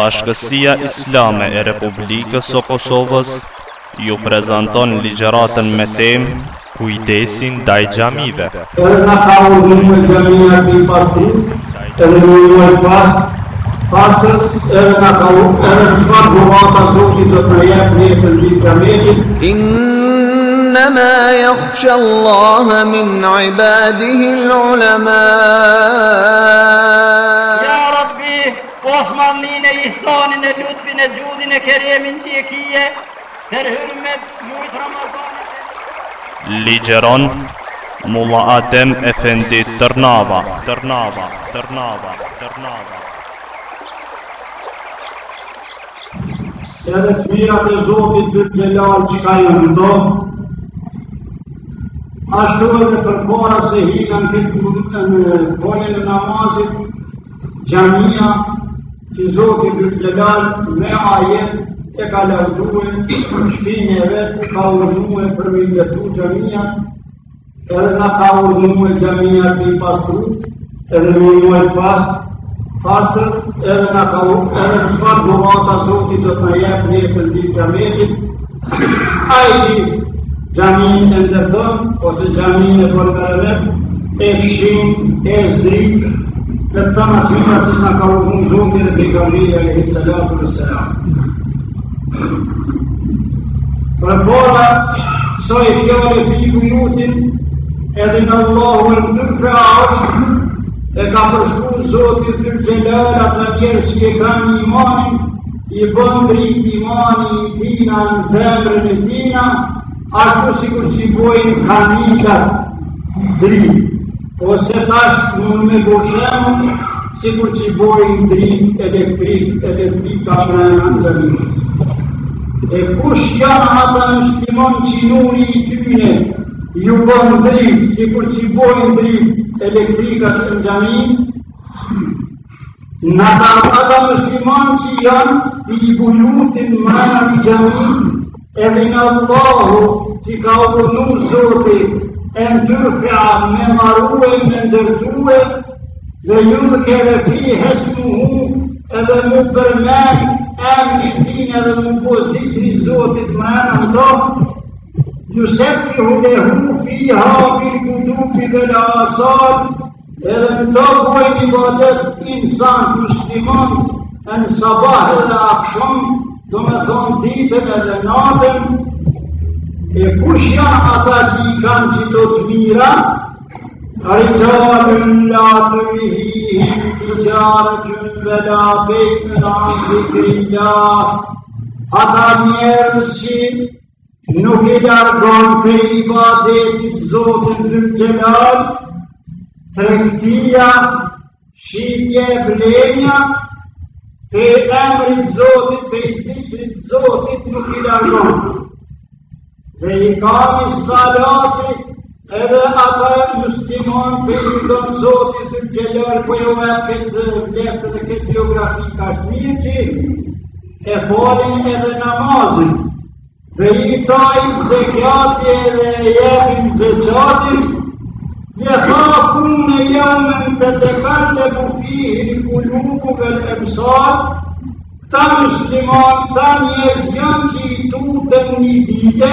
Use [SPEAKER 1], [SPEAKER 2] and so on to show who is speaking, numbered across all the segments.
[SPEAKER 1] Bashkësia Islame e Republikës o Kosovës ju prezenton ligjëratën me temë Kujtesin daj xhamive.
[SPEAKER 2] Tërna ka u xhamia e gjamija të i partiz, të në në ka u rrimë e gjamija të i të në në në në në në në në në në në në Osmanlinë e ihsanin e lutfin e gjudin e keremin që e kije Për hërmet
[SPEAKER 1] mujtë Ramazani Ligeron Mulla Adem Efendi Tërnava Tërnava, Tërnava, Tërnava Edhe të mirë atë zotit të të gjelalë që ka i rëndot
[SPEAKER 2] Ashtu e të përkora se hitan këtë kërë në kone dhe namazit Gjamia që Zotë i Gjëllal me ajet e ka lërduhe shpinje vetë, ka urduhe për me ndëtu gjëmija, edhe nga ka urduhe gjëmija të i pasru, edhe me ndëtu e pas, pasër, edhe nga ka urduhe, edhe të pak dhuvata Zotë i të të jetë një të ndi gjëmijit, a i që gjëmijin e ndërdojnë, ose gjëmijin e për të rëvepë, e shimë, e zrikë, të të të të të ka u në zonë dhe të ka u në dhe të të të të të të të Për bora, sa i fjallë të i edhe në e në nërë për ka përshku në Zotit të në gjelër, atë në tjerë e kam një imanin, i bëmë rritë imani i tina, në zemrën e tina, ashtu si kur që i bojnë kamikat dritë ose tash në në bëshemë, si kur që bojë në dritë edhe kritë edhe dritë në në në në E kush janë ata në shtimon që nuri i tyne, ju bënë dritë, si kur që bojë në dritë edhe kritë ka për në në në në në në që janë i bujutin në në në në në në në në në në në në në në në e ndyrëpja me marruë, me ndërduë, dhe ju në fi hesmu hu, edhe më përmej, e më një tine dhe më pozitë zotit më në më do, ju sepi hu dhe hu fi hafi,
[SPEAKER 1] kudupi dhe në
[SPEAKER 2] asad, edhe më do kuaj një badet insan të shtimon, në sabah edhe akshon, do me thonë ditën edhe natën, E, kusha asasi kansi totmira
[SPEAKER 1] رجال
[SPEAKER 2] لا تلهيهم تجارة ولا بيع عن ذكر الله Adam yersin, nuhidar gönfe ibadet zotun celal, tekdiya, şiye bilenya, te emrin zotu, te istisrin zotu nuhidar gönfe. dhe i kapi salati edhe ata e muslimon për i të nëzotit të gjelër për po jo e këtë dhe këtë biografi ka shmijë që e folin edhe namazin dhe i tajnë dhe kjatje dhe e jepin dhe qatit Në ka në jamën në të tekan të bukti i kulluku për e mësar, këta në shlimat, këta njës janë që i tu të një dite,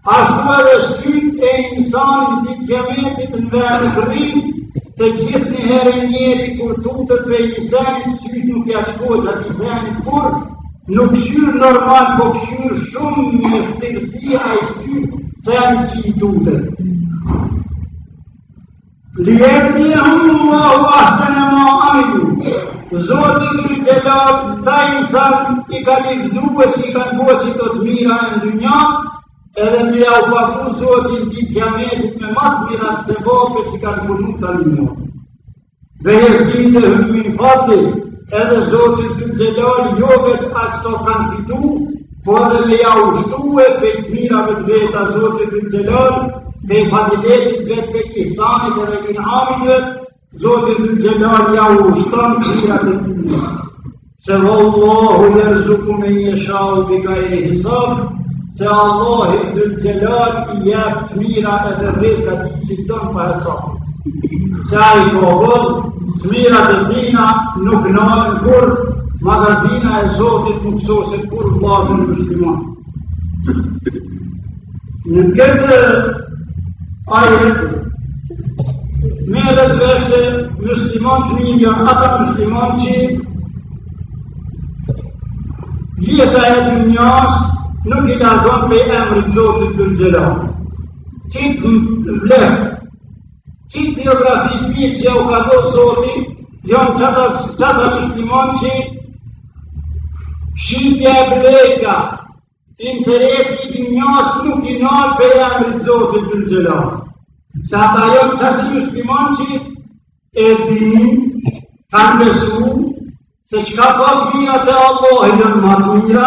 [SPEAKER 2] Ashtu më shkyt e insani të gjemetit në verë të rrim, të gjithë në herë e njeri kur tutët dhe të të insani të nuk e ashkoj të insani kur, nuk shyrë normal, po shyrë shumë një të të të të të të të të të Lijesi e humu ma hu ahsen e ma amiru, Zotin i të lakë, ta i i ka një dhruve që i ka në bëqit o të mira e në dhynja, edhe të ja u pakru Zotin ti kjametu me matë mira të se bote që kanë punu të alimu. Dhe jërësin dhe hëmin fati, edhe Zotin të gjelon jo vetë aqëso kanë fitu, po edhe me ja u shtu e pe i mira me të veta Zotin të gjelon, me i fatiletit vetë ke i samit edhe i nëhamit vetë, Zotin të gjelon ja u shtëm të mira të të mira. Se vëllohu lërzuku me një shau të ka e hisabë, se Allah i të gjelën i jetë të mira e të rrësa të që të në përësot. Se a i kohën, të mira të dina nuk nëmën kur magazina e zotit nuk sose kur vlasën në shkëmën. Në këtë a Me edhe të vërse mështimon të një njërë ata mështimon që jetë e të njësë nuk i t'azon për emri të zotit të gjëllon. Qit në bleh, qit biografi t'jit se u kado sotit, janë qata qështimon që shimtja e bleka interesi njësë nuk i nërë për emri të zotit të gjëllon. Sa ta janë qështim qështimon që e dini, ka në se çka po gminja të allohi dhe në matuja,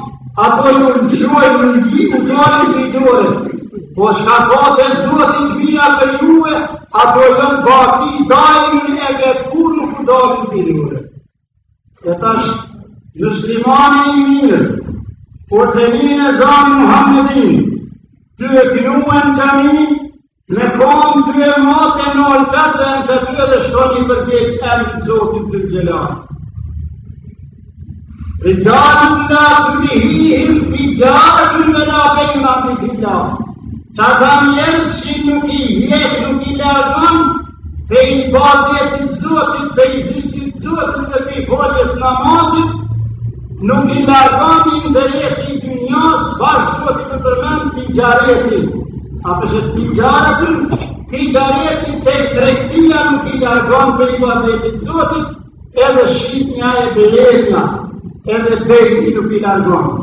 [SPEAKER 2] Apo ju kërë në qojë në në gjithë në të janë i të Po shka e zotin të bina të juve, apo e kërë në bakti i dajin e ke kërë në këtë dajin të i dore. E të është në shlimani i mirë, por të një e Zanë Muhammedin, hamëdin, të e kërën të një, Në kohën të e matë e në alëtër dhe në të të të të shkoni për të e në të të të gjelanë. Për qarë në nda të dihihim, pijarët në nga fejma për t'hita. Qa kam jenës që nuk i jetë, nuk i lërëm për i batjet të Zotit, për i zisht të Zotit dhe për i vodjes në amazët, nuk i lërëm i ndërjesht që i gjunjas, parë që t'i të t'i pijarëtit, pijarëtit e drejtia nuk i lërëm për i batjet të Zotit edhe shqip nja e belenja edhe të e nuk i largohën.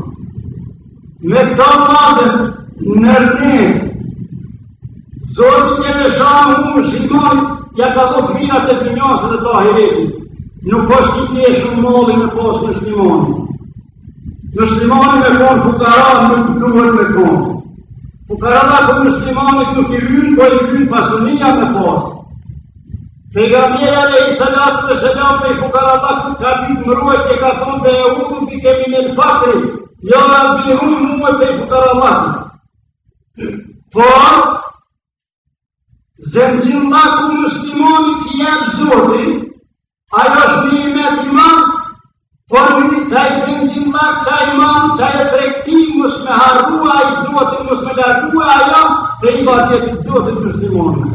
[SPEAKER 2] Me të të madër nërëne, zotë një në shamë u më shikon, ja ka të kërinat e të njësën e të ahiretin. Nuk është një të shumë mollë në posë në shlimonë. Në shlimonë me konë, ku nuk të të me konë. Ku të rrë nuk të shlimonë, nuk i rrënë, nuk i rrënë pasunia me posë përka më jëre i sëgatë për sëgatë me pukarata ku ka vidë më ruajtë e ka të ndërrujtë e min e fatërë, jo la vëllëmë në muajtë e pukarata. Por, zëndjinë në lakë në muslimoni që janë zote, ajo është një imet në imant, por përti që ajë zëndjinë në lakë, që ajë imant, që ajë trektinë musmeharua, ajë zote musmelea tua, ajo, përri batë jetë në zote muslimoni.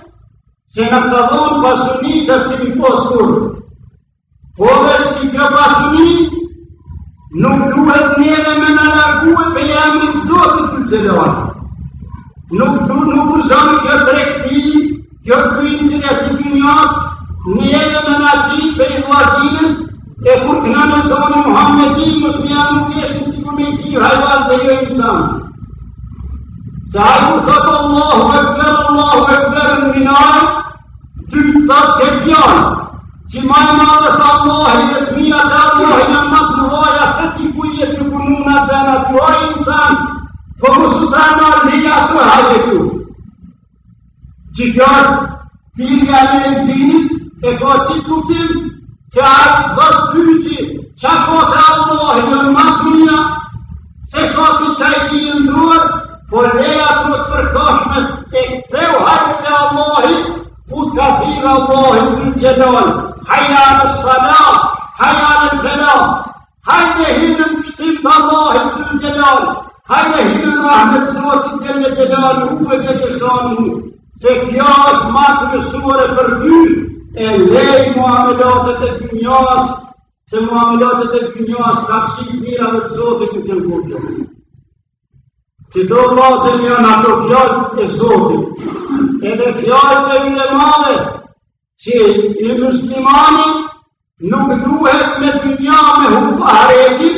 [SPEAKER 2] që në të dhonë pasuni që është këmi poskur. Po dhe që kjo pasuni, nuk duhet njeve me në largue për jemi në zotë të të të Nuk duhet nuk u zonë kjo të rekti, kjo të kujtën e si kënjës, njeve me në qitë për i vazinës, e kur të në në Muhammedi, mështë një amë në të që me i dhe jo i të zonë. Qajmë thotë Allahu Because dirinya yang sini, ekosistem, cara waktu që do vazhën një në ato pjallë të zotit, edhe pjallë e i në madhe, që i muslimani nuk duhet me të një me hukë haretit,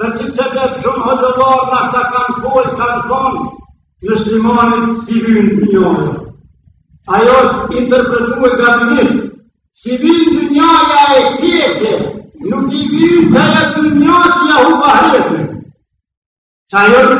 [SPEAKER 2] të që që dhe të shumë hëzëllarë në ashtë të kanë kohë të kanë tonë, muslimani shlimani si vinë të një Ajo është interpretu e gabinit, si vinë të njëja e kjeqe, nuk i vinë të një të një që ja hukë haretit, që ajo është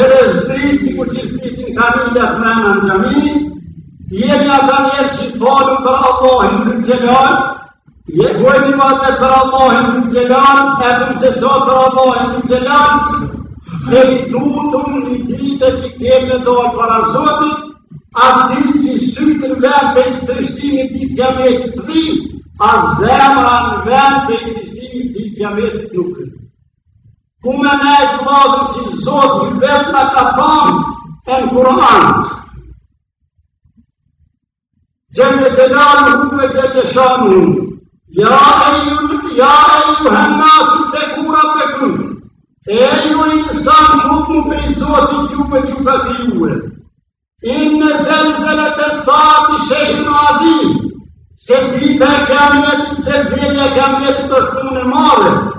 [SPEAKER 2] edhe zbrit që ku qitë pritin ka një një të mëna në gjami, jemi ata një jetë të bërën për Allahin për gjelan, je gojnë një vate për Allahin për gjelan, e për që që për Allahin për gjelan, që i du të më një ditë që kemë në dojë për asotit, atë di që i sytë në verë për i trishtimi për gjamejtë të rinë, a zemra në verë për i trishtimi për gjamejtë të rinë ku me me e të vazën që Zotë i vetë në ka thamë në Kur'an. Gjëmë të gjëllë në kumë e gjëllë shamë Ja e ju, ja e ju hëmna su të kura për kënë. E ju i nësan kumë për i Zotë i ju për që të të juve. Inë në të sëtë i shëshën adi, se vite e kamjet, se vjenje kamjet të të të të të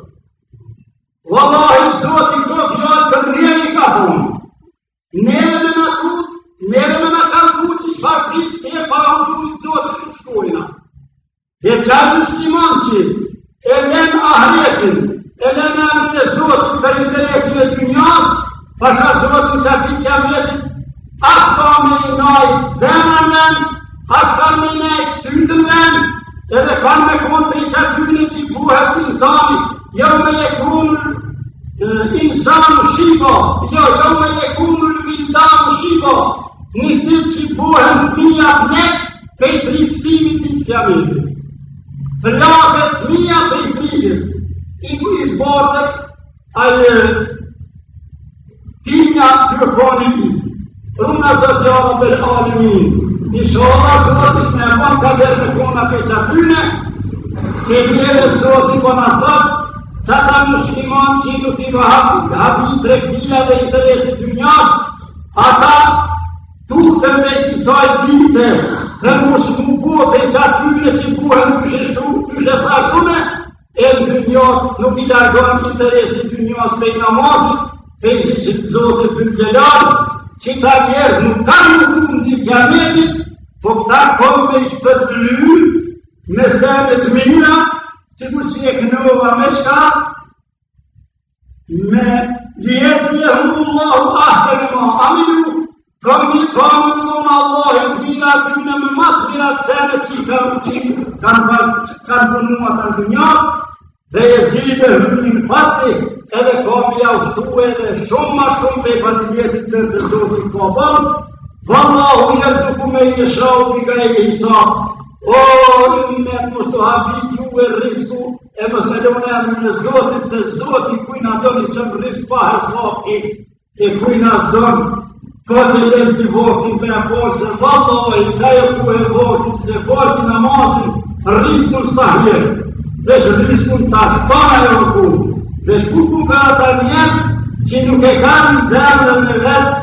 [SPEAKER 2] Wallahi zoti do të jo të rrihen i ka Ne në në kut, ne në në në kalku që i fakit, e pa u të të të të shkojna. E qatë nëse lëmën e më në zotit, se zotit kujnë adonit që më rrisë pahë sloki, e kujnë adon, këtë i lëmë të vokin për e posë, se vëllë o e që e ku e vokin, se vokin e mosin, rrisë të stahje, dhe shë rrisë të të stahje e vëku, dhe shku ku ka ata që nuk e kanë zemën në vetë,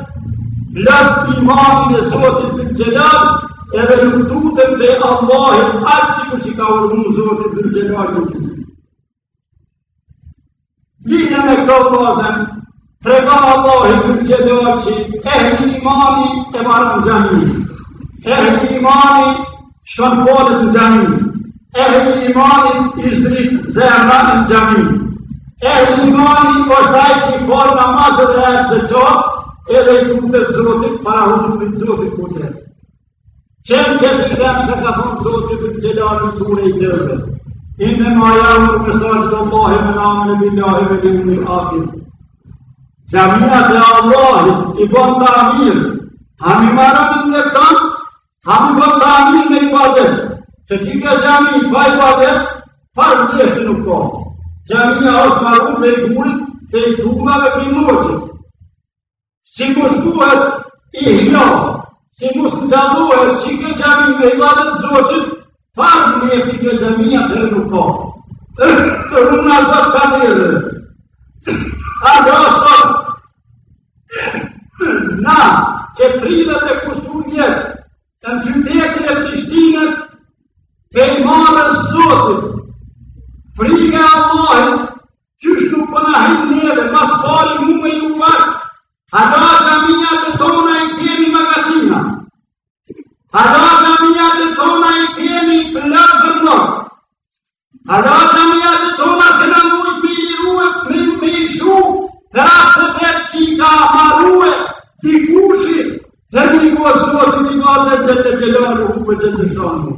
[SPEAKER 2] lëtë i mamin e zotit të gjelatë, edhe nuk dutëm dhe Allahim që që ka urmu zotit Dihën e këto plazen, pregatë Allah e këtë qete oqë, e hviti imani e maram qëmi, e hviti imani shonëponet qëmi, e hviti imani isrit zërënë qëmi, e hviti imani qështaj që i borë në mazër e ajët se edhe i këtë të para hujën për të të zrotit këtë. Qenë i dhemë që ka punë të zrotit për të qetë të mure i të rëndë. Inë më ajarë në mësë është të Allahi me namë në Bidahi me dhe në Akhir. Gjamiat dhe Allahi i bon të amir, hamë i marë në të tanë, hamë i bon të amir në i bade, që që që gjami i bëj bade, farë në të nuk ka. Gjamiat dhe është marë me i bulë, që i dhugma dhe për i që. Si kësë duhet i hila, si kësë dhe duhet që që gjami i bade të zotit, Faz-me a filha da minha reino, Estão nas cadeira. come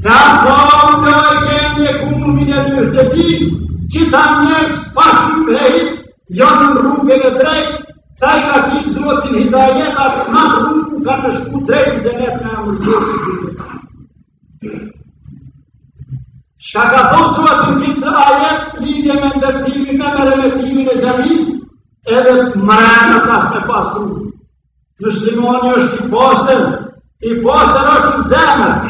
[SPEAKER 2] Ta zonë të rëgjën e kumë në minë të të ti, që ta njërës pasë në prejt, janë në rrugë në drejt, ta i ka qitë zotin hidajet, a të matë rrugë ka të shku drejt dhe në të në mërgjë të të të të Shka ka thonë sua të një lidhje me ndërtimin, me me remetimin e gjamis, edhe mrejnë të të të pasru. Në shlimoni është i postën, i postën është në zemër,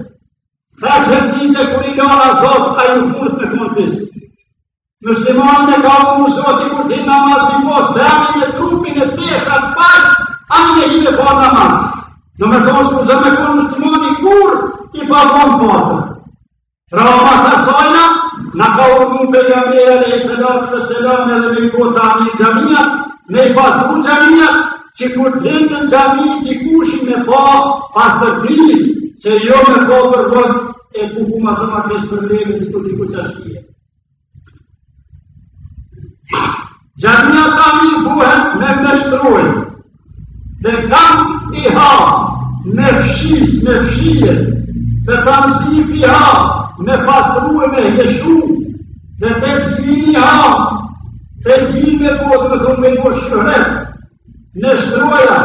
[SPEAKER 2] Ta se në dinte kër i ka ala zot, a ju furt me kontis. Në shlimon e ka u mësot i kur ti namaz një pos, dhe ami trupin e të të të pas, ami e i me po namaz. Në me thonë shku me kur në shlimon i kur, ti pa bon po atë. Ra o pas në ka u mën për jam e e e selat dhe selat dhe me po të ami në gjamia, me i pas mën që kur të të të të të të të Se jo me po përdojnë e ku ku ma shumë a kesh përlejme të të të të të shkje. Gjatëmina ta mi buhen me me dhe kam i ha me fshis, me fshijet, dhe kam si i pi ha me pasrujnë me jeshu, dhe te si i ha, te si i me po të me thunë me një shërët, me shtrujnë,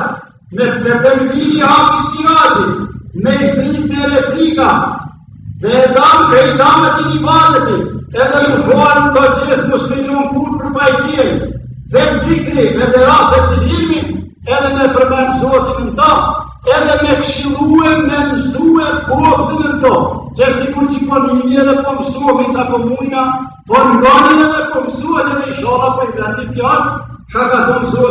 [SPEAKER 2] me përpërmi i ha pisi adi, me shtrit në replika, dhe e dam, dhe e dam e të një vazëti, edhe në kohën të gjithë muslimon kur për pajqiej, dhe më dikri, dhe dhe e të dhimi, edhe me përmenë zotin në ta, edhe me këshiruem, me mësue, kohën në to, që si kur që për po një një dhe për po mësue, me sa për mundja, për po në gani dhe dhe për mësue, dhe me shala për i gratit janë, shaka të mësue,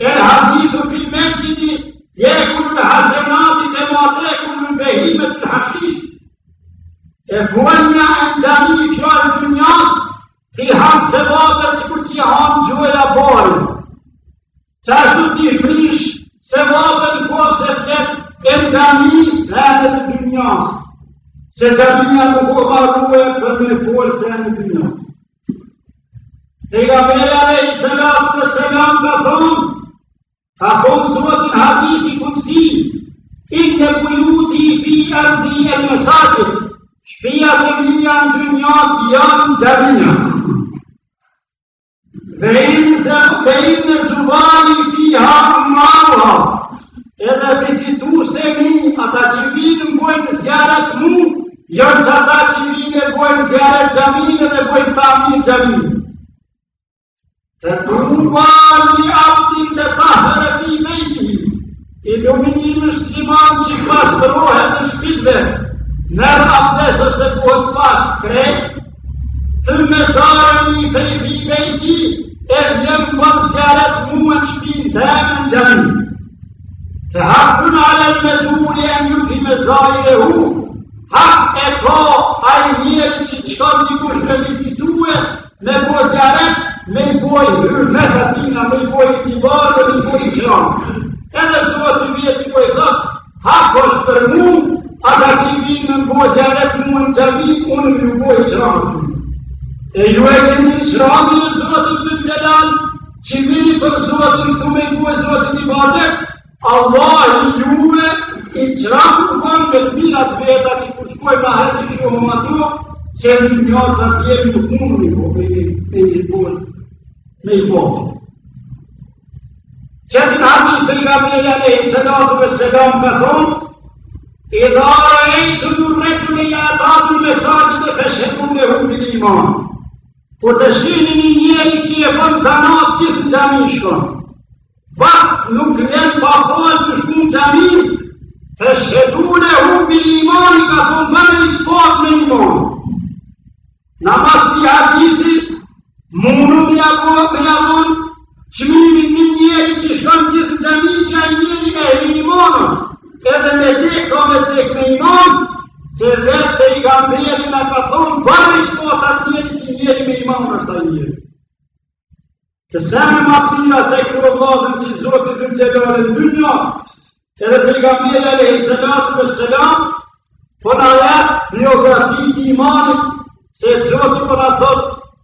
[SPEAKER 2] Këllë hadithu fill meqqiti, jekullë në hasenati dhe madrekullë në behimet të haqqitë, e kuajnë nga e në të një kjojnë të njështë, që i hamë sebatër që kërë që i hamë të gjojnë a bërë. Që është nuk të i rrëshë, sebatër në se të këtë, e në të njështë dhe e në të njështë. Që të njështë dhe e në të njështë dhe e në të njështë dhe e të një A thonë zërët në hadisi kënësi, inë në kujuti i fi ardhi e në mësakit, shpia të mi janë të njët janë të Dhe inë zë të inë në zëvani fi hapë marha, edhe vizitu se mi ata që vinë në bojnë zjarët mu, janë që ata që vinë në bojnë zjarët gjaminë dhe bojnë pamin gjaminë të të nukuar një aftin të të tahërë të i vejti, i luminimës të iman që pas të rohe të shpilve, nërë aftesës të kohë të pas të krejt, të nësarë një të i vejti, e vjen për sëjarët muë të shpilë të e Të një e a i që një me i poj hyrë me të tina, me i poj t'i barë, me i poj qëronë. Edhe së vëtë i vjetë i poj thotë, hako po është për mu, a ka që i vinë në poj që e retë mu në gjami, unë me i poj qëronë. E ju e këmi qëronë në së vëtë i të të gjelanë, që i vini për së vëtë të me i poj së të i Allah i juve i qëronë të përnë me të minat vjeta që ma herë që më matur, që në një një një një një një një me i bërë. Qëtë në amë të nga me i ale i sëllatë për sëllamë për thonë, i dhara e i të në rrëtë me i atatë me sëllatë të fëshëku me hukë në imanë. Po të shqinë një njëri që e fëmë zanatë që të gjami shkonë. Vaktë nuk në në bafoën të shku në gjami, të shqetu në hukë në imanë i ka thonë mërë i sëllatë me imanë. Në pas të jatë Kërëmën, që më një një një një që shkëm të të të që a një me një një edhe me të ka me të me një monë, që vetë të i kam brejë në të thonë, bërë i shko të të që të një një një monë është a një një. Që se më më të një asë e kërëmën që zotë të të të të edhe të i kam brejë e në e në e në në e në e në e në e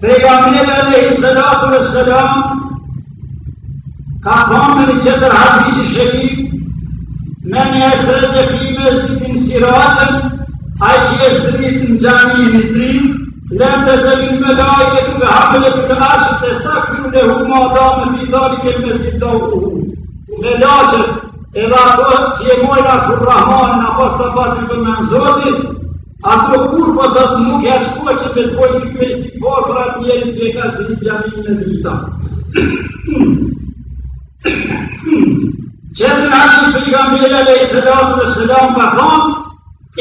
[SPEAKER 1] Pejgamberi alayhi salatu
[SPEAKER 2] wassalam ka thënë në çetër hadithi shërif Në një esrë të kibës të në siratën, a që e shtërit në gjami i mitrin, lëmë të zëllin me dajke të nga hapëllet të ashtë të stakë në hu ma da me vidari ke me si da u Me lachët e dhe ato që e mojra që rrahman në pas të pas të këmë në të nuk e shkua që të të pojnë të pejtë Po pra atë një që ka që një të jamin në të vita.
[SPEAKER 1] Po që të nashë për
[SPEAKER 2] i gamilë e sëlamë dhe sëlamë për thonë,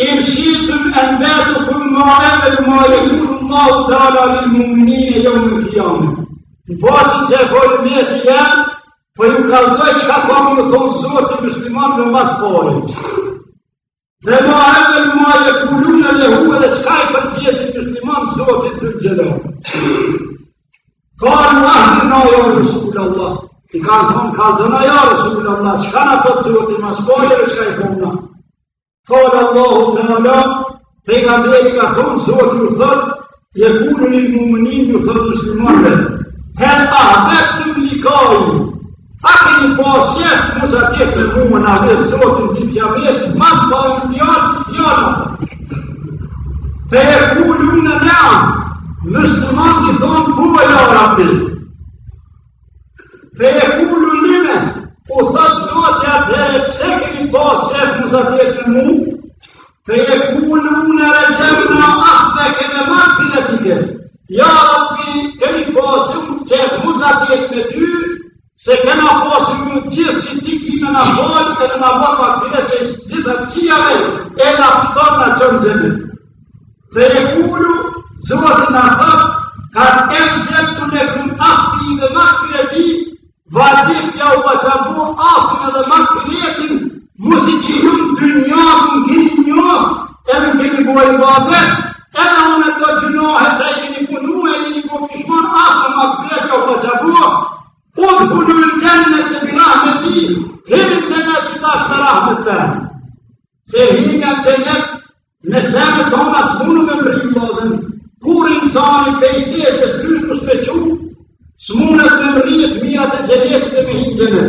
[SPEAKER 2] im më shqipëm e më për më e për më e për më e për në e e për më e për më e e për më e për për më e për më e për për më e Dhe ma eme në ma e kulune dhe huve dhe qka i për tjesi në shtimam sotit në gjedo. Ka në ahë në ajo në Allah. I ka në thonë, ka dhe në ajo në shkullë Allah. Qka në të të të të të të të të të të të të të në të të të të të ka thonë, të të të të të të të të të të të të të të të të të Aki një pasë jetë muzatjetë të kumën atë dhe qëtë nuk i tja vjetë, ma të bëjmë një pjatë që tjata. Te e ku l'une mea, nësëmati do në bubëllë a rapit. Te e ku l'unime, po thëtë qëtë jetë muzatjetë të kumën atë dhe qëtë një pasë jetë muzatjetë të kumën atë dhe qëtë nuk i tja vjetë, te e ku l'une mea, a te ke në matë për në tike, ja o të keni pasë jetë muzatjetë të dy, Se kena posi në gjithë që ti kina në bojë, e në në më në që gjithë të qia e në pëtër në që gjithë. Dhe e kuru, që në të ka të kemë gjithë të në këtë ahti i në makë në vazhjit ja u bëshabu ahti në dhe makë në mu si që në të një një një një një një një një një një një një n në të gjënohet që e një punu e një një një një një një po të punu në këllën e të mirahmeti, këllën dhe në qëtas në rahmet për. Se e hini nga të njëtë, nëseve të nga smunën në mërinë, nëzën, kur në zari për i sejtë, e së këllën në spequ, smunën në mërinë të mirat e qëtetit e mëhinë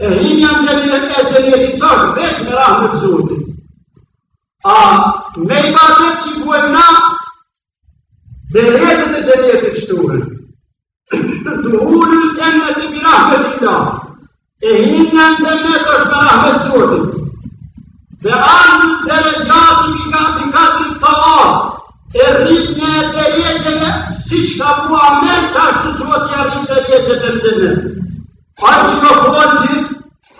[SPEAKER 2] E hini nga të njëtë, e qëtetit rahmet të zotit. A me i të qëtë që këtë nga, gjenë të birahë të ila, e një në gjenët është marahë të shurë. Dhe anë dhe në gjatë i ka të katë të të marë, e rritë në si që ka bua me që ashtë të shurë të jarë të jetë të më gjenët. Ajë që në fërë që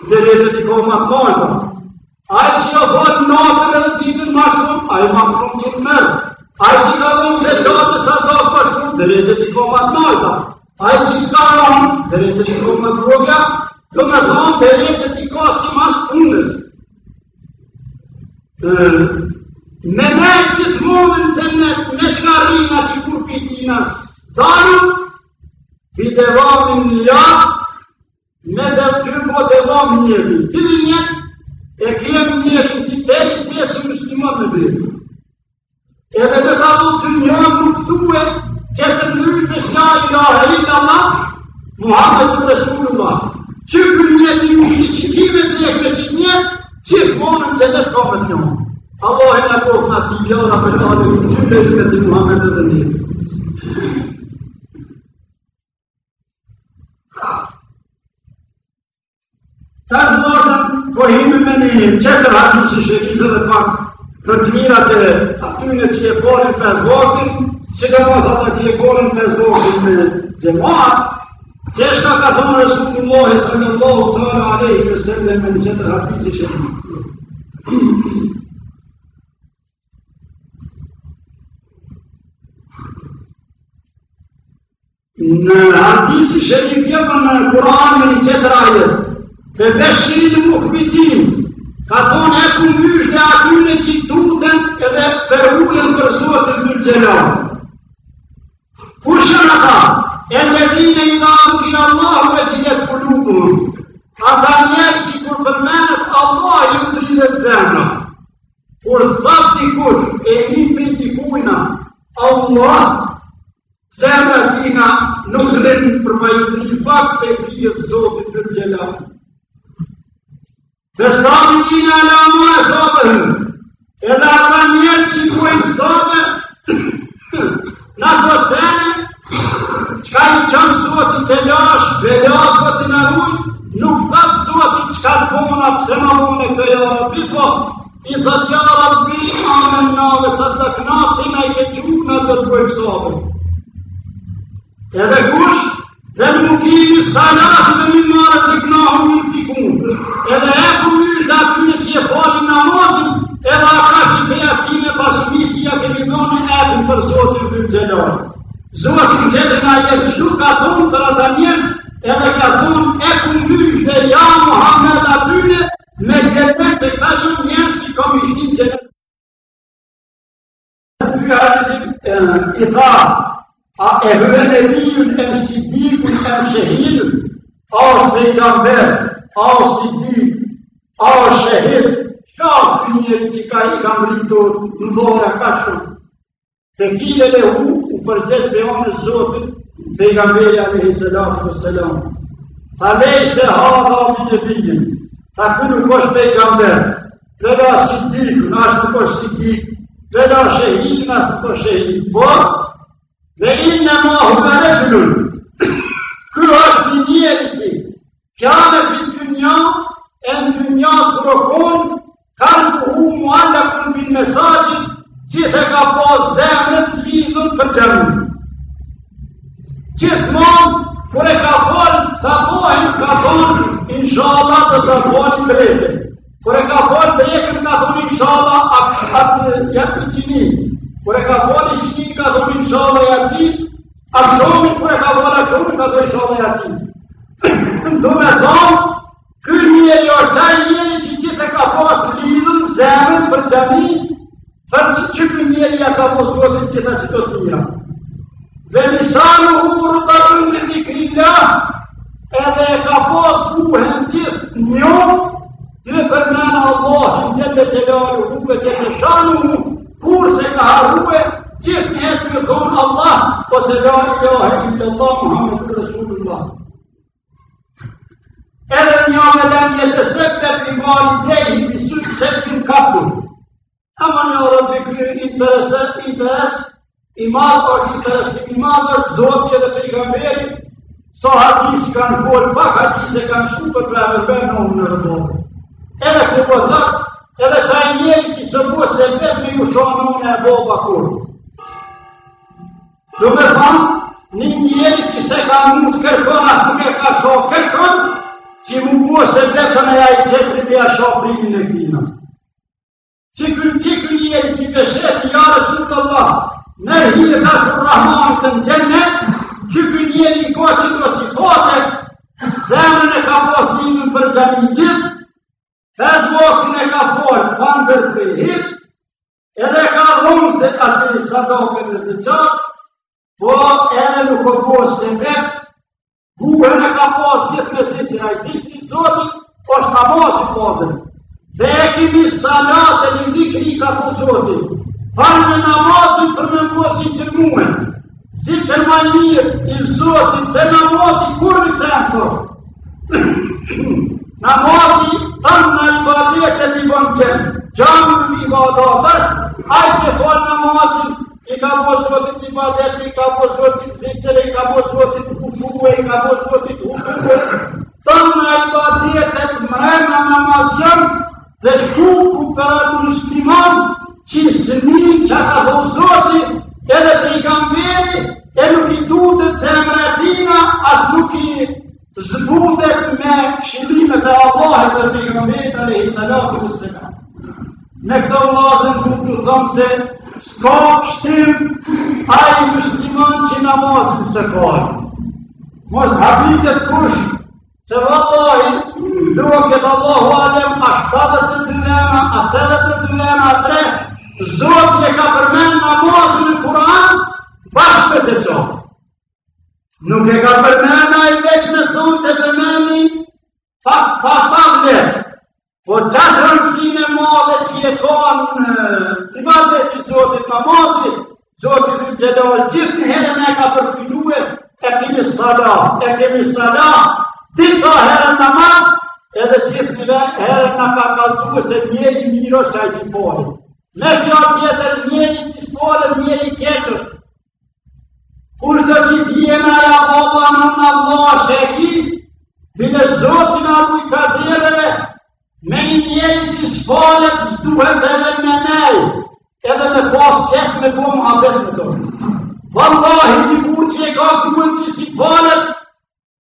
[SPEAKER 2] të jetë të kohë më kohë, ajë që në fërë në të në të ditën më shumë, ajë më shumë të më, ajë që në fërë që gjatë të sa të shumë, të jetë të kohë më kohë, Ajë që s'ka në ramë, dhe në të shkërë më drogja, dhe në të ramë, dhe në të t'i ka si mas të
[SPEAKER 1] unës. Me
[SPEAKER 2] në e që të modën të në në shkari që kur piti për në së tajë, për dhe ramë në me dhe po të të dhe një, të një, e kërë një një të të të të të të të të të të të të të la ilahe illallah Muhammed Resulullah. Që për një të një që kime të e këtë që një, që morën që të kapët Allah e në kohë nësibë, ja në për të
[SPEAKER 1] që të e dhe një. Ta të po
[SPEAKER 2] himë me një një qëtër që shëkitë dhe pak, për mirat e atyne që e porin për zotin, që ka pas atë që e korën të zdojën me gjemat, që është ka ka thonë Resulullohi së në dohë të në alej në sëndën me në qëtër hafi
[SPEAKER 1] që shëtë në. Në
[SPEAKER 2] hadisi që një pjëmën në Kur'an me në qëtër ajet, me beshqiri në më ka thonë e këmbysh dhe atyne që të duhet edhe përhullën për suatë të një gjelatë. Kush janë ata? Edhe dinë i namu kinë Allahu me që jetë kulukur. Ata njerë që kur të menët, Allah ju të e Kur të të kur, e një për kujna, Allah, zemrën nuk rinë për të një të Dhe sa të kina lamu e edhe ata njerë që kujnë të lash, dhe lash për të nërujt, nuk dhe të zua që ka të bona, pëse në bona të jo, i po, i dhe të jala në dhe së të knaf, i me i ke qukë në të të bëjë Edhe kush, dhe nuk i një salat dhe një mërë të knahu në të kumë, edhe e ku një dhe aty në që e fali në mozën, edhe aka që të jatime pasumisia ke një në edhe për zotë të të të të të të të të të të të të të Zua ti gjithë nga e qëshu ka thonë të edhe ka e këmbyrë dhe ja Muhammed Abyne, me gjithë të ka thonë njërë që kom ishtin që në të të A e hërën e rinjën e më si bikë e më shëhinë, a o së i a o si bikë, a o shëhinë, ka për njërë që ka i kam rritur në lorë e kashënë, Të kile dhe hu u përgjesh për jo në Zotit dhe i gamberi a nëhi sëllatë për selam. Ta lejë se ha dhe ati të bingin, ta ku nuk është për i gamber, të da si të në ashtë nuk është si të dik, të da shëhi, në ashtë nuk është shëhi, po, dhe i në mahu me rezullu, kërë është për një e të si, që dhe në që të shetë nga Resul të Allah, në hirë të të rahmanë të në gjennet, që për njeri në që të si zemën e ka posë minën për gjennin gjithë, të e ka posë të vandër i hirë, edhe ka rëmës dhe ka se në sadokën e të qatë, po edhe nuk o posë se me, buën e ka posë gjithë në si të rajtikë të të të të të të të dhe e kimi salatë e një dikri ka po qoti, falë në namazin të në mosin që si që i zotin, se në mosin kur në sensu. Në mosin të në i badet e një bëngjen, gjamë i badatër, hajtë që falë në i ka po të i badet, i ka po qoti të zikëre, i ka po qoti të kukuë, i ka po qoti të hukuë, të në i dhe shumë ku ku të që në shkrimi që ka hozoti edhe të i gamberi e nuk i du të zemre atina atë nuk i zbutet me shkrimet dhe Allahet dhe të i gamberi të lehi të lakë në sëka në këtë vazën ku të thëmë se s'ka pështim a i në që në mazën së kohë mos habitet kush se vallahi Lua këtë Allahu Adem, a shtatë të të të nëma, a të të të të nëma, a të të zotë me ka përmenë ma mua në Kur'an, bashkë për se qohë. Nuk e ka përmenë a i veç në thunë të përmeni, fa fa fa dhe, po qashë rëmësime ma dhe që e koha në primatë e që zotë të mamasi, zotë të që e gjithë në herën e ka përfinuet, e kemi sada, e kemi sada, Disa herën në namaz, edhe gjithë një vetë, edhe në ka se një i miro që a i që pojë. Në fjallë tjetër, një i që pojë dhe një i keqër. Kur të që djena e abova në në vloa shëki, dhe dhe zotin atë i kazireve, me i një i që shpojë dhe të duhet dhe dhe me nej, edhe në posë qëtë me po më abet në një burë që e ka duhet që si pojë,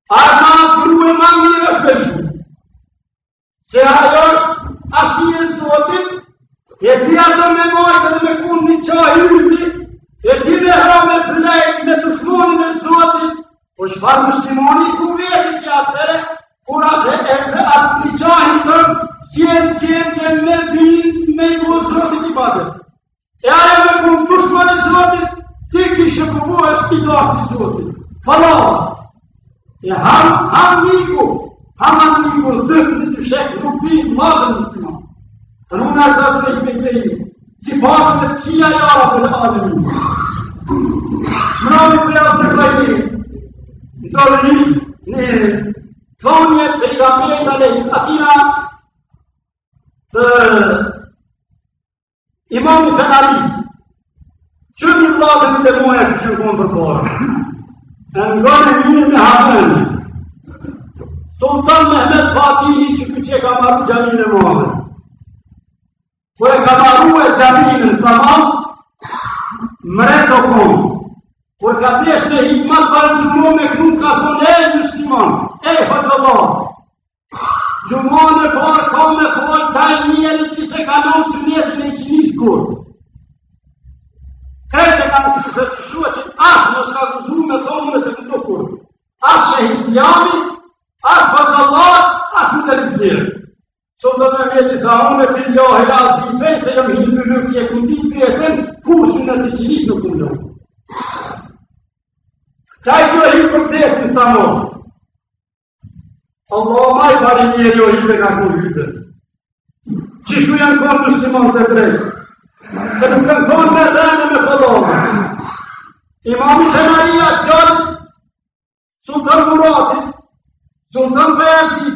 [SPEAKER 2] Arma kruë e mangë në të shumë. Se e hajoj ashtë në e pia të me mojë dhe me kundë një qahë po i e pia të hra me përrejë dhe të shmoni në sotit, o që farë më shqimoni ku vjetë i kjatë kur atë e të atë një qahë tërë, si e në qenë dhe me bëjë me i buë sotit i bëtë. E a me kundë të shmoni në ti kishë përbuë i shkita atë i sotit. Falohë, e hamë, hamë një ku, Ama të një kërë dëfë të të shekë, nuk të një madhë në të madhë. Në në asë të një këtë një, që bërë të qia e arë për në madhë në një. Më të të një, në të në një, në në në, thonje të i kamie të lejë, atina imam të analizë, që në vladën të muhe që të parë, në në në në në në në në në Sultan Mehmet Fatih i që që e ka marru gjaminë e Muhammed. Po e ka marru e gjaminë në Saman, mre të konë. Po e ka të në e hikman për e në shumë me këtë ka thonë e në shqiman. E, hëtë dhe dhe. Gjumon e parë ka me kërë, qaj e një e një që se ka nëmë së një e një që një shkurë. kërë e ka në shumë e që asë në shkazë shumë me thonë me së këtë të kurë. Ashtë e hisë janë, Këta unë me përgjohë e razë i përgjohë, se jëmë hindë përgjohë për tje kundit, për jetën, kur shumë e të qiniqë nuk të ndonë? Qaj që e hindë për për të jetë të sanonë? Allah o majtari njeri o hindë e nga kunditët. Qishtë nuk janë këpër të shtiman të drejtë? Se dukërdojnë për të ndonë dhe me falonë? Imamit e Maria qëtë, s'u thëmë muratit, s'u thëmë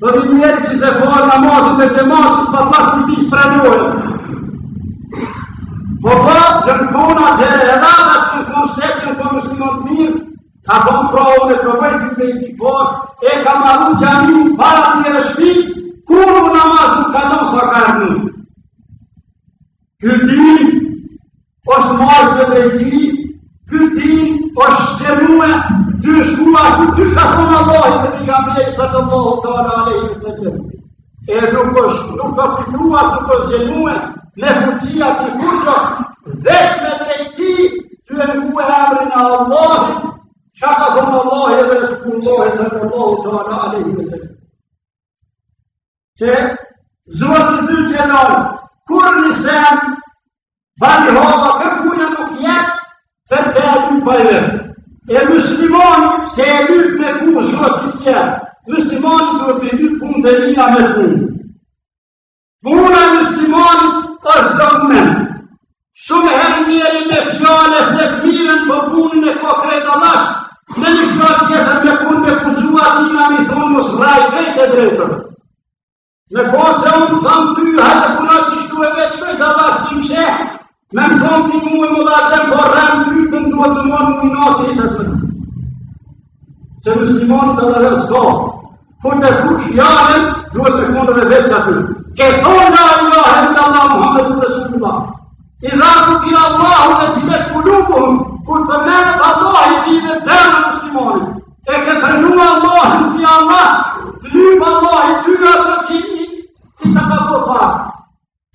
[SPEAKER 2] Do të vjerë që se fojë namazën dhe që matës pa pas të tishtë prajojë. Po po, dhe dhe e rada që në kona shtetën për mëshimën të po mirë, ka bon po prahën e të vërë i t'i e ka marru që anë një para të njëre shpish, kur më namazën ka në sa ka në në. Kërdi, është dhe i është po shkeruë, ty shkua, ty po po që ka thonë Allahi, dhe një kam lejtë sa të Allahu të ala ale i të të E nuk është, nuk ka fitrua, nuk është gjenuë, në fuqia të kurqa, dhe me drejti, ty e nuk e amri në Allahi, që ka thonë Allahi, dhe në shkua Allahi, dhe në të ala ale të të Që, zërë të dy të kur sen, Bani kërë kupë e vetë. E muslimon se e lyftë me kupë shkotë të qëtë. Muslimon të e punë dhe lina me punë. Vuna muslimon është dokument. Shumë herë njeri me fjale dhe të mirën për punën e kokrejt o në një këtë të jetër me punë me kuzua të ima mi thonë në shrajt vejt e drejtër. Në kohë se unë të thamë të ju, hajtë të punat që shtu e veç me të lashë të një qehë, Me më thonë që mu e më dha të po rëmë të rytë në duhet të mërë në në të ishë të Që më të rëhë s'ka, po të kush jale, duhet të kondë dhe vetë të Ke thonë nga Allah, e nga Allah, Muhammed të Resulullah. I ratu ki Allah, në që të shkullukum, kur të mërë të i ti dhe të më shlimonë. E ke të në Allah, në si Allah, të lypë Allah, i të lypë ti të ka të po farë.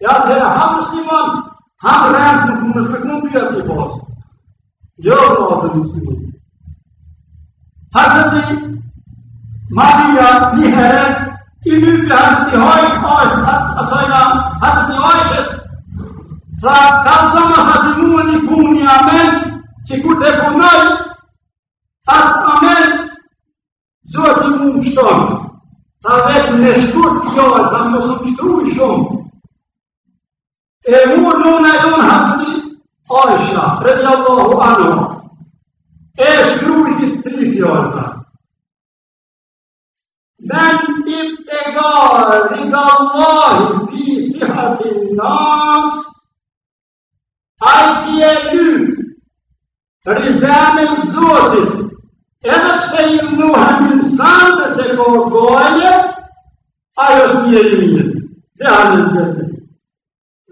[SPEAKER 2] Ja, të rëhamu shlimonë, Hap rrasë në kumë, se kumë pia të i posë. Jo, po, se në të kumë. Hazëti, Maria, një herë, i një të hasëti hojë, hojë, hasëti hojë, sa kam të më hasë mua një kumë një amen, që ku të e punoj, asë amen, zërë të mu më shtonë, sa veshë në shkurë të sa pitru i shumë, E mu rruna ju në hapësi, Aisha, Allahu anu, e shrujt të tri pjohëta, dhe në tim të gare, në kallohi, në përisi hatin të ansë, a i si e një, rrëzëm e në zotit, edhe përse i mnohën në sandë, se më kohënje, si e një, dhe a në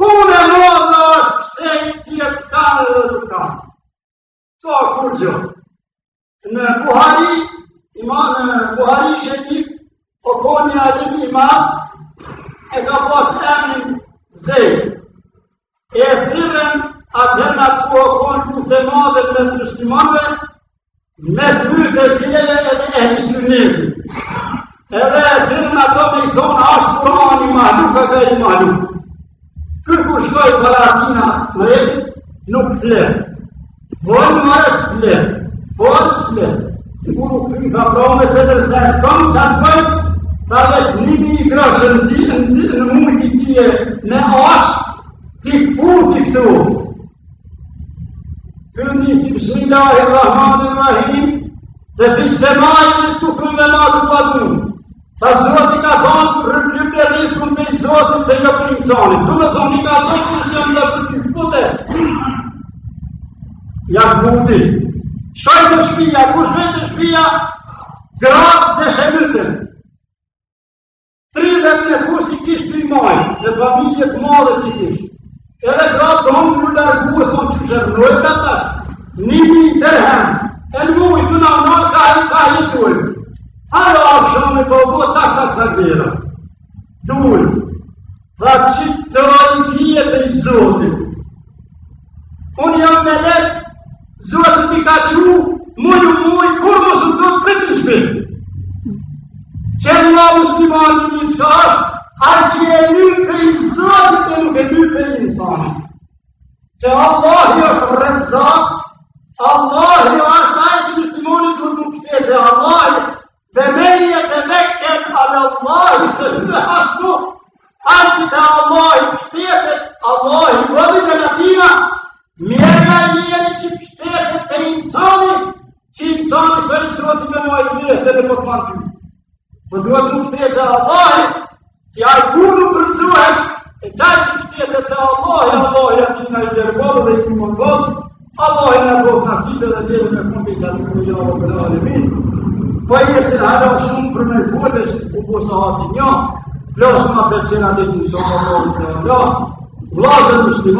[SPEAKER 2] Puna nëzë është se një tjetë dhe të ka. Sa kur gjë? Në Buhari, iman në Buhari ishe një, o koni alim iman, e ka pas të emin zëjë. E e thyrën atëhen atë ku o koni ku të madhe të nësë me zbyrë dhe zhjele e dhe e misionit. Edhe e thyrën atë dhe i thonë ashtë të animalu, ka ka animalu. Kërku shkoj për Atina mërit, po nuk po po të lërë. Vojnë mërës të lërë, vojnë të lërë. Kërku kërë ka promë e të të shkëm, të shkoj, të vesh një një një grashë në dhjë, në dhjë në mund të tje në ashtë, të këpun Kërë një si bësmila e Rahman e Rahim, dhe të shemajnë të shkëm e madhë të padunë. Ta zhoti ka jo thonë rëgjyte e risku me i zhoti se nga për imësoni. Tu me thonë, ka thonë që nështë janë nga për të pute. Ja kundi. Shkaj të shpija, ku të shpija, gratë dhe shepë.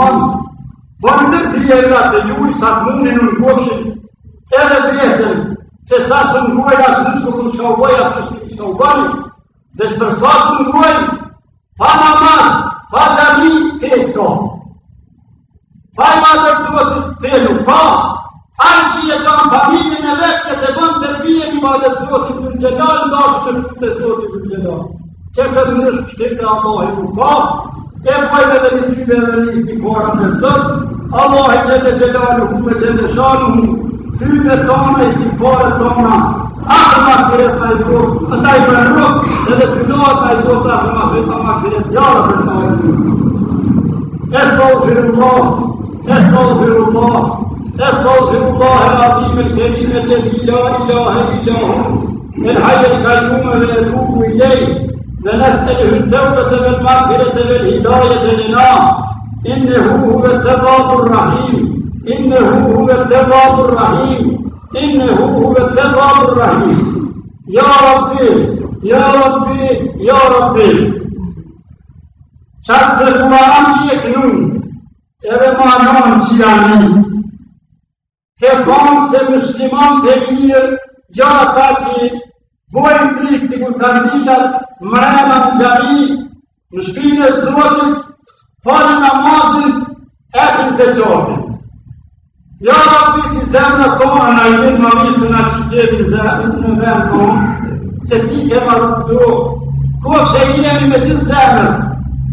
[SPEAKER 2] one بالضبط الله جل جلاله جل شانه حين صنع استغفار صنع أعظم في الخيرون أسعب الرب لدى الدنيا الخيرون أعظم في المغفرة يا رب العالمين استغفر الله استغفر الله استغفر الله العظيم الكريم الذي لا إله إلا هو الحي القيوم لا نتوب إليه فنسأله التوبة والمغفرة والهداية لنا Inne hu hu ve tevabur rahim Inne hu hu ve tevabur rahim Inne hu hu ve tevabur rahim Ja, Rabbi, ja, Rabbi, ja, Rabbi Çat të të marëm që e kënun E dhe që e anë Të përëm se mëslimam të mirë ja, ta që Vojnë të rikë të këtë ndilat Mërëma të gjari Në shkrinë e zërëtë falë namazin e për të Ja rabbi të zemë në tonë, në i dhe më visë në që të të zemë në vendë tonë, që ti ke më rëtë të rohë, ko që i jemi me të zemë,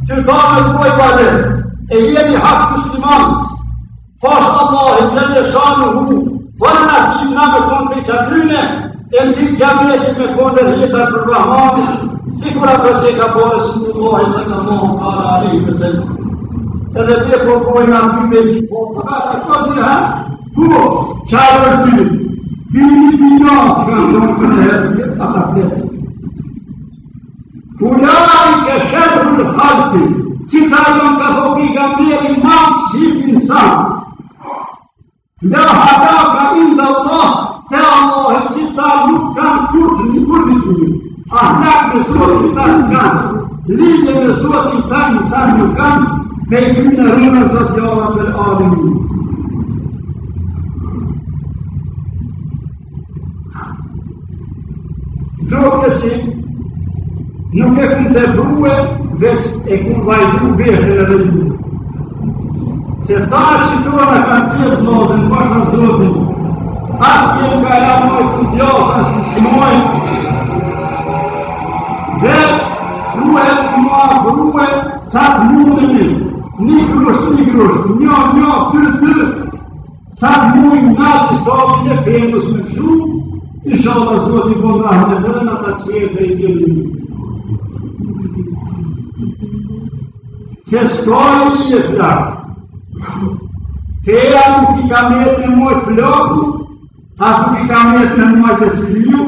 [SPEAKER 2] që të dame të kojë e jemi hafë muslimanë, Fash Allah, në në shanë hu, fërë në asim në me kënë për qëtërëne, e në të gjabinë e të me kënë dhe rjetë ashtë Sigurador se acabou, estudou, essa acabou, para ali, etc. Tetapi pokoknya nabi besi pokoknya itu dia tuh cara diri diri dia sekarang orang kena apa dia Kulai kesyarul halki Cita yang kahoki gambil imam si insan La hadaka inda Allah Ya Allah cita lukan kurdi kurdi kurdi ahlak me Zotin ta së kanë, lidhje me Zotin ta në sa në kanë, me i këmë në rëna Zotjala për alimin. Kërë që nuk e këmë të bruë, veç e këmë vajdu vërë e rëdu. Se ta që duha në kanë të jetë lozën, pashë në Zotin, asë kemë ka jamë në këtë jo, asë në shmojë, Në vetë, në vetë, në ma, në vetë, sa mune një, një kërështë, një kërështë, një, një, të të, sa mune nga nësot një përmës për të shumë, i shumë nësot një këndar në dërë nga sa të kërështë dhe i të një. Se skojnë i e përra, të e a nuk i kam jetë në mëjtë flokë, a nuk i kam jetë në mëjtë të të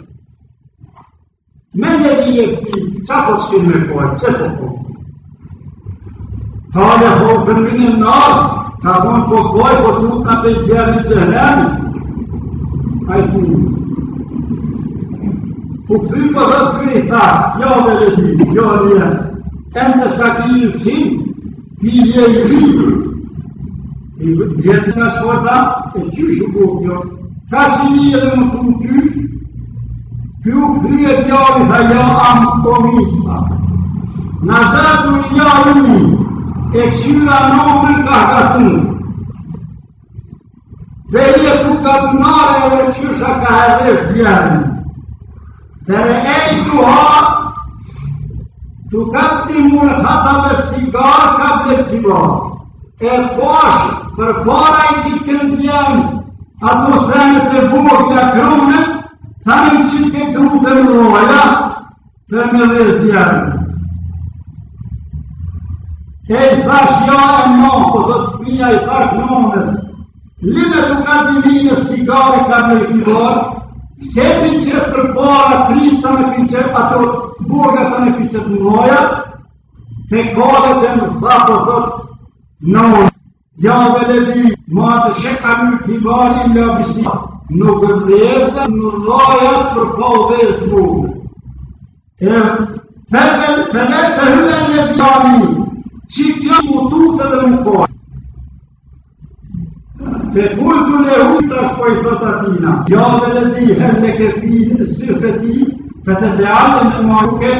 [SPEAKER 2] Më njerë i e pëti, qa po të me pojët, qa po pojët. Po po po ta le po përminin në arë, ta po në po të mutën për të gjernit se hrënë, a i të një. Po përpozët për i ta, ja me le të një, ja me le. Kënde sa të një të sinë, të një e i rinë. Në një djetë nga shkarta, e qyshë që jo. kohë një. Ka që një e në të në të Pyu krije djali dhe ja amë të mishma. Në zëtu i ja e qyra në ka të Dhe i e ku të e në ka e zjerën. Dhe e i të ha, tu ka të timurë hata dhe si ka të të timurë. E poshë, për para i që të të të të të të Sabi në qitë kemë të mu të mu nëmoj, da? Se në në vërës i e po të thash jo e në po të të pinja i të të në në në. Lime të ka të minë e sigari ka në e kivor, se që e përpoha të të në kënë ato të në kënë të nëmoja, të e kodë të në të po të të në në në në në në në në në në në nuk e të në loja për kohë dhe e shumë. E fërme, fërme, fërme në bjarë një, që të jë më të të dhe më kohë. Të kujë në hujë të është pojë të të tina. Gjallë dhe i hërë në këtë i në sërë të ti, të të të atëm të më ruke,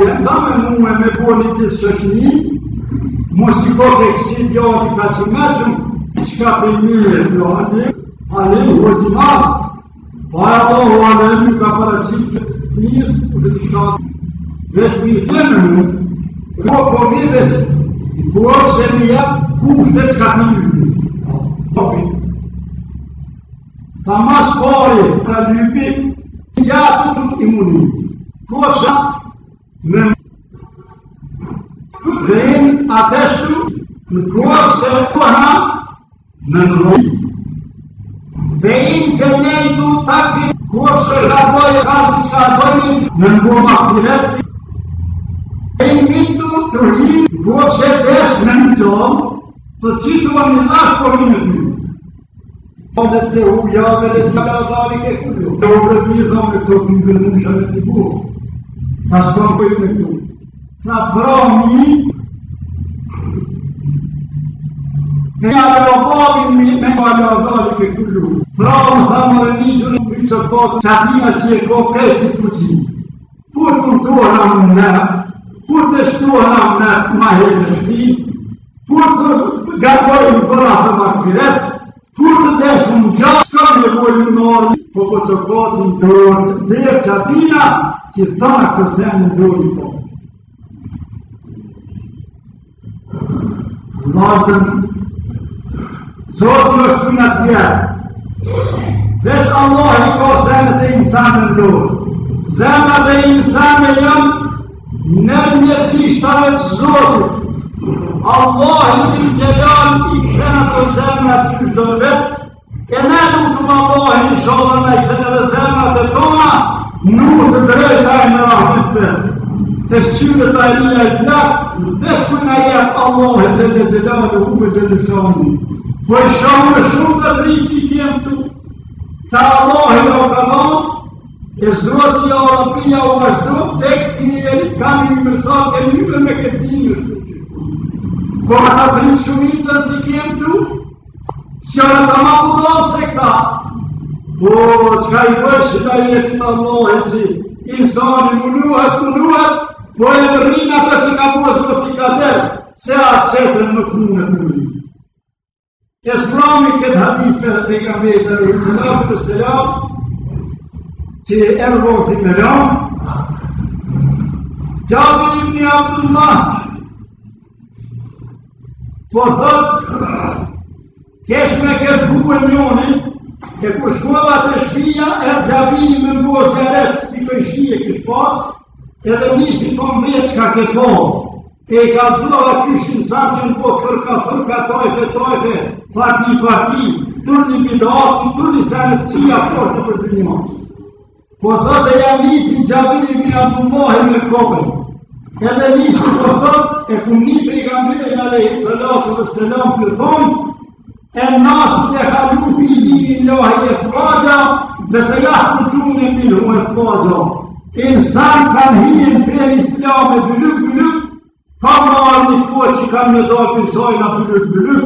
[SPEAKER 2] vjetë me nume me me të shëshni, Mos i kokë të mëshëm, i shka për një e një një e além ordinário, para o arame caparativo Cristo de nós. Respeitando promovidas por semear custas caminhos. Τα μας πόρη θα λυπεί για τούτου τη μουνή. Κόσα με δεν αθέστου κόψε τώρα με νοή. Vejim se ne i du takvi, ku është ka boj, ka të qka bëjmë, në në bua ma të lepti. Vejim vitu të rrim, ku është e desh në në gjom, të qitua në lakë për një në të një. Pondet të u jave dhe të nga e kujo, të u rëpijë dhavë e të të të të të të të të të të të të të Në jam e lëbogin me më alë alë alë Pra u thamë dhe një gjënë në që kohë, po po që atina që e kohë kërë që të që. Kur të mëtuara më në, kur të shtuara më në të mahe të shti, kur të gatoj më bëra të më kërë, kur të deshë në vojë në po po që kohë të mëtuara të dhe që atina që të thamë kërëse më dhërë i po. Vlasëm, Zotë në shtu në tjerë, Vesh Allah i ka zemë dhe insanë në dorë. Zemë dhe insanë janë në një tishtare të zotë. Allah i që të janë i këna të zemë të që të vetë, e ne du të më Allah i shodhë me i të dhe zemë të tona, nuk të drejta e në rahmet të. Se shqyre të e një e të në, dhe shkën jetë Allah i të në gjithë dhe u me të në Po e shohë me shumë dhe tri që i kjem tu. Ta Allah e do të nëmë, e zrot i Europinja u vazhdo, dhe këti një e kam i mërsat e njëve me këti një Po me të tri shumitë dhe si kjem tu, si o në të nëmë u nëmë se këta. Po, qka i bëshë të jetë të Allah e zi, insoni më nuhet, më nuhet, po e në rrinë atë që ka posë të pikatër, se atë qëtër nuk mune të nëmë që së këtë hadis për e nga me të rëllëmë të selam, që e e rëvohë të me rëmë, Gjabër ibn i Abdullah, po thëtë, kesh me këtë bukër njone, që ku shkova të shpia, e Gjabër ibn i Mëngos Gjaret, që i përshkije këtë pasë, edhe nisi të më vjetë që ka këtë pasë, e i ka të dhëllë a këshë zatin po kërka fërka tojfe, tojfe, fati, fati, tërni bidat, tërni sanët qia poshtë për të një mëtë. Po të dhe jam njësi në gjabiri për janë të mëhe me kopën. E dhe njësi po të e ku një për i gamë në në lehe sëllatë dhe sëllatë për e në nasu të halu për i dhimi në lehe e fraja, dhe se jahtë të qumë në milhu e fërgja. E në sanë kanë hinë në prej në islamet, në lukë, ka më arë një kohë që kam në dojë të nësoj atë të të nërë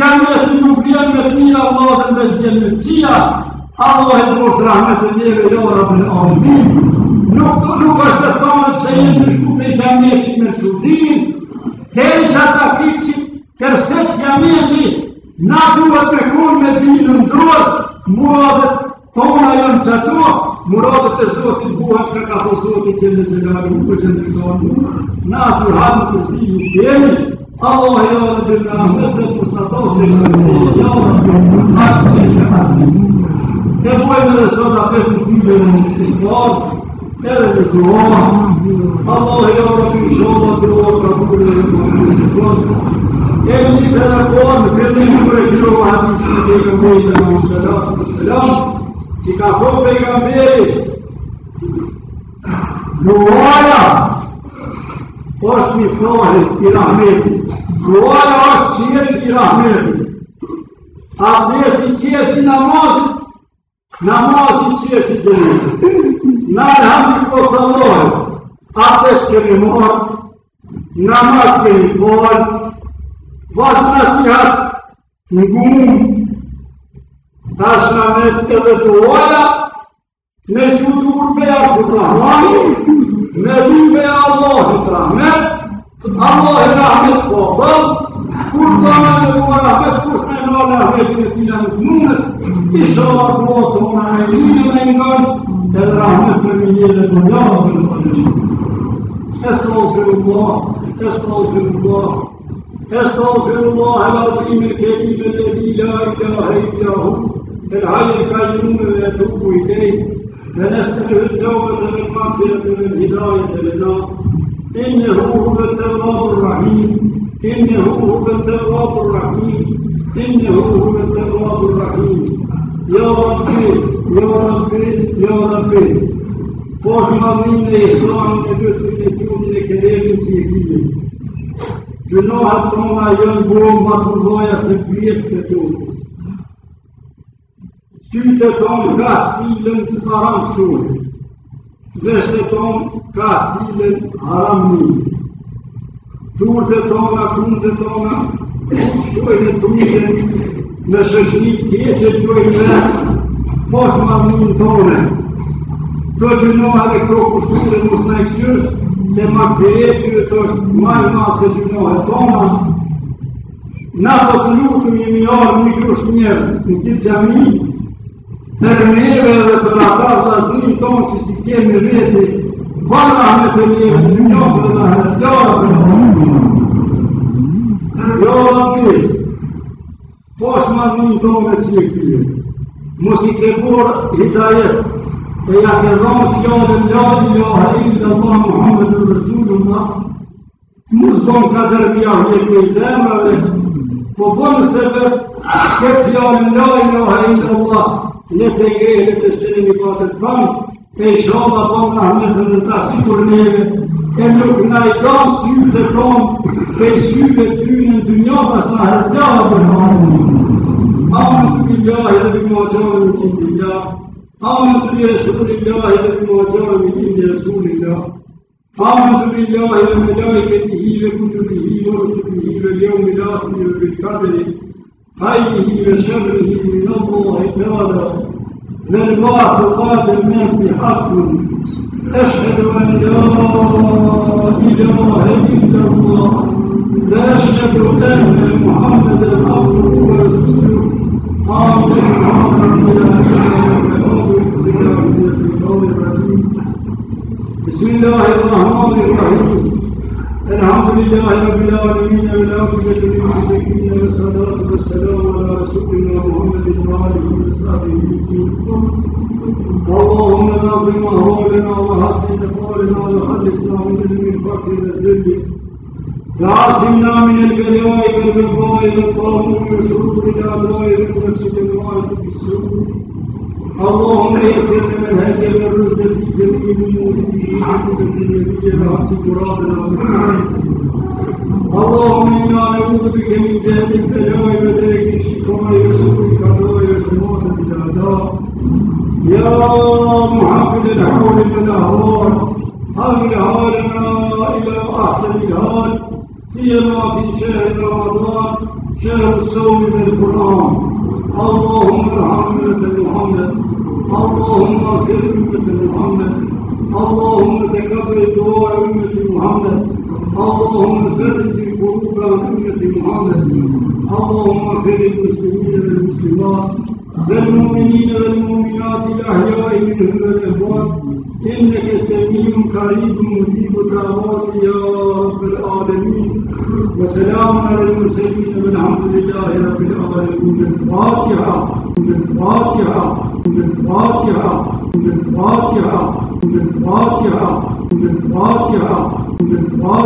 [SPEAKER 2] të nërë të nërë të nërë të nërë të nërë me të nërë të nërë të nërë të e të nërë të nërë të nërë të nërë të nërë të nërë të nërë të nërë të nërë të nërë të nërë të nërë të nërë të nërë të nërë të nërë të nërë të nërë të nërë të të مراد تسوى في البوحة كاكاوسوة في جل de وجل جلاله ناس الحال تسيه الشيء الله يا رب الأحمد المستطاف للمسيح يا رب
[SPEAKER 1] الأحمد
[SPEAKER 2] Quer uma direção da fé que vive no escritório, era de João, falou eu que João deu outra cura de Ele libera a fome, pediu para que eu a missa dele no meio da mão, i ka thonë për i ka mbjeri, Luala, është një flohet i rahmeti, Luala është që i rahmeti, a dhe si që jetë si namazit, namazit që jetë si gjenetit. Në alhamdi po të allohet, a dhe së kemi morë, namaz kemi morë, vazhë në si hatë, në تاسنا نتكبت ولا نجود بيا الرحمن نبي بيا الله الرحمن الله رحمة قبل كل ضمان ورحمة كل ولا رحمة إلى مجنونة إشارة وصم عملية أيضا الرحمة من يلد من القلب أستغفر الله أستغفر الله أستغفر الله العظيم الكريم الذي لا إله إلا هو العالم كان يؤمن يتوب إليه فنستمع التوبة من الهداية لنا إنه هو التواب الرحيم إنه هو التواب الرحيم إنه هو التواب الرحيم يا ربي يا ربي يا ربي خوش من إحسان نبت نتون الكريم سيكي جنوها تروما ينبو مطلوبا يسبيت كتوب Ty të tonë ka cilën të haram shurë dhe shtë tonë ka cilën haram mundë. Turët e tona, kun e tona, të të shkojnë e një, në shëshni të që të të një, poshë ma një tonë. Të që në ha dhe këto kushtur e në në se ma këtë e të është majhë ma se që po në ha tonë. Në të të lukëm një orë një kërështë njërë, në të të të Për njëve dhe për ata tonë që si kemi rriti, vana me të një një një një një një një një një një një tonë me që një mos i ke por hidajet, e ja ke rronë që janë dhe mjani, ja harim dhe ta Muhammed në rësullu ma, mos donë ka dërbi a një këtë i zemrëve, po bënë se për këtë janë mjani, ja harim dhe Allah, në fejgjeve të shtërin i pasët bëmës, e i shonë të bëmë në hëmëtën në të asikur neve, e në këna i dalë syrë të tonë, dhe i syrë të ty në dy një pas në hërgjala për hamë. Amë të të gjahë dhe të muajonë në të të gjahë, amë të të jesur dhe të muajonë në të të jesur të gjahë, amë të të gjahë dhe me gjahë i këtë hive, këtë të hive, këtë të hive, këtë të hive, këtë të hive, këtë të hive, këtë të hive, këtë të hive, këtë të hive, këtë të hive, këtë të hive, këtë të hive, حيه وشره من الله تعالى للمعتقد منه بحق
[SPEAKER 1] أشهد أن لا إله إلا الله لا أشهد أن محمدا عبده ورسوله بسم الله الرحمن الرحيم الحمد لله رب العالمين ولا والعاقبة للمتقين والصلاة والسلام على رسولنا محمد وآله وصحبه اللهم لا ظلم أهوالنا وحسن قولنا وخلصنا من المنفق الذل
[SPEAKER 2] وعصمنا من البلاء والبلاء والطاعون وشرور الأعداء ونفسك الوعد بالسوء اللهم يسر من هدي الرزق في جميع اموره عبدك الذي جمعت اللهم انا نعوذ بك من جهل البلاء وذلك الشكوى يسوء القضاء والموت بالاداء يا محمد الحول والاهوال امن حالنا الى احسن الحال سيما في شهر رمضان شهر الصوم من القران اللهم ارحم محمد اللهم اغفر محمد اللهم تكبر دعاء أمة محمد اللهم فرج كروب أمة محمد اللهم اغفر للمسلمين والمسلمات للمؤمنين والمؤمنات الأحياء منهم والأموات إنك سميع قريب مجيب دعوات يا رب العالمين
[SPEAKER 1] وسلام على المرسلين
[SPEAKER 2] والحمد لله رب العالمين الفاتحة الفاتحة الفاتحة الفاتحة
[SPEAKER 1] الفاتحة الفاتحة الفاتحة